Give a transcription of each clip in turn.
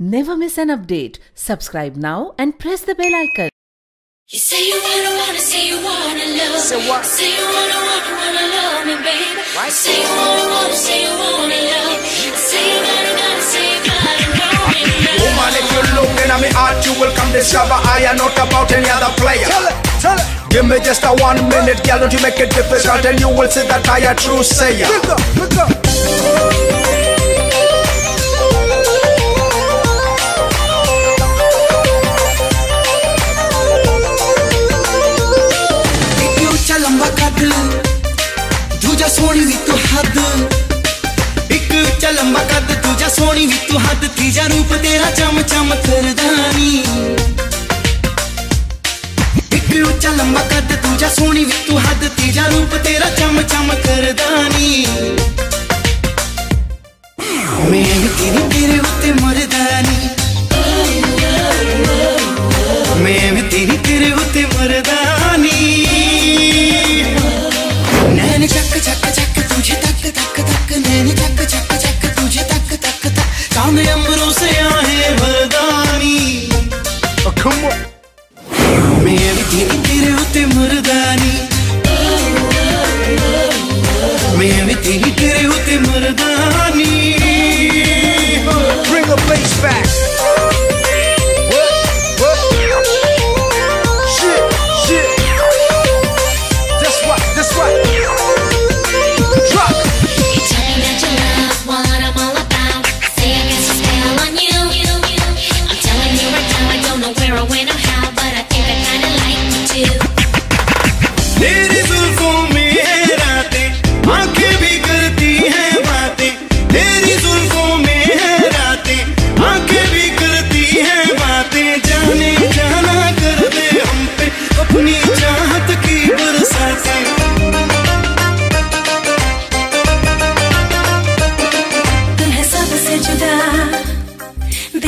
Never miss an update. Subscribe now and press the bell icon. You say you wanna, wanna, say you wanna love. Say what? Say you wanna, wanna, wanna love me, baby. Right. Say you wanna, wanna, say you wanna love. Say you gotta, gotta, say you gotta know me. Woman, if you look in my heart, you will come discover I am not about any other player. Tell it, tell it. Give me just a one minute, girl, don't you make it difficult, and you will see that I a true sayer. Pick up, pick up. ਲੰਬਾ ਕੱਦ ਦੂਜਾ ਸੋਹਣੀ ਵੀ ਤੂੰ ਹੱਦ ਇੱਕ ਉੱਚਾ ਲੰਬਾ ਕੱਦ ਦੂਜਾ ਸੋਹਣੀ ਵੀ ਤੂੰ ਹੱਦ ਤੀਜਾ ਰੂਪ ਤੇਰਾ ਚਮ ਚਮ ਕਰਦਾਨੀ ਇੱਕ ਉੱਚਾ ਲੰਬਾ ਕੱਦ ਦੂਜਾ ਸੋਹਣੀ ਵੀ ਤੂੰ ਹੱਦ ਤੀਜਾ ਰੂਪ ਤੇਰਾ ਚਮ ਚਮ ਕਰਦਾਨੀ ਮੈਂ ਵੀ ਤੇਰੀ ਤੇਰੇ ਉੱਤੇ ਮਰਦਾਨੀ मैं भी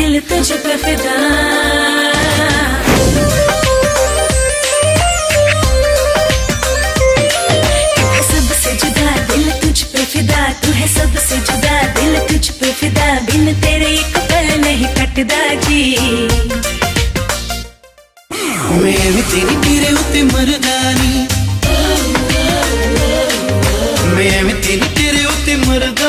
दिल तुझ पे फिदा। दिल तुझ पे फिदा। तू बिन तेरे नहीं कटदा जी। मैं भी तेरी तेरे उत्ते मरदानी मैं भी तेरी तेरे उत्ते मरदानी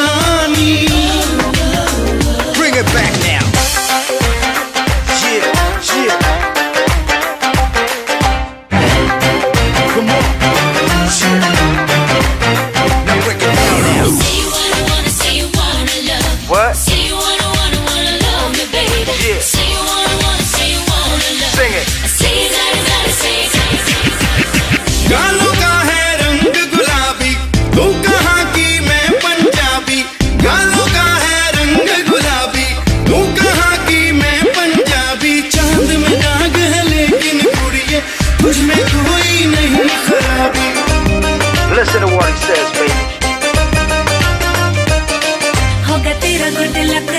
तेरा गुड लक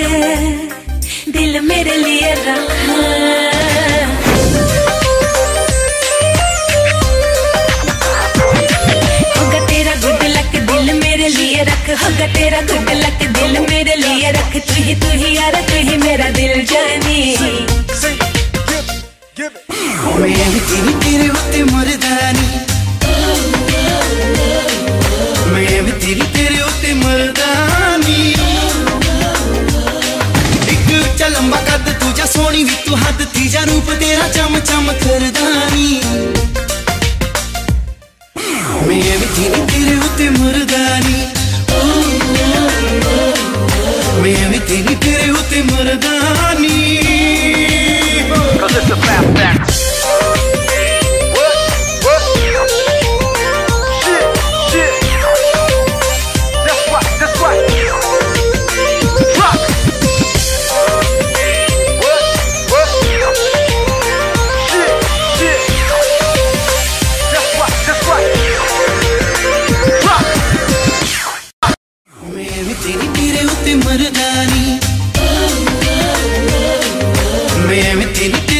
दिल मेरे लिए रखा होगा तेरा गुड लक दिल मेरे लिए रख तू ही तू ही यार तू ही मेरा दिल जानी. मैं तेरी तेरे उत्ते मरदानी ਤੂੰ ਹੱਦ ਤੀਜਾ ਰੂਪ ਤੇਰਾ ਚਮ ਚਮ ਕਰਦਾਨੀ ਮੈਂ ਵੀ ਤੇਰੀ ਤੇਰੇ ਉੱਤੇ ਮਰਦਾਨੀ ਮੈਂ ਵੀ ਤੇਰੀ ਤੇਰੇ ਉੱਤੇ ਮਰਦਾਨੀ me. Baby, did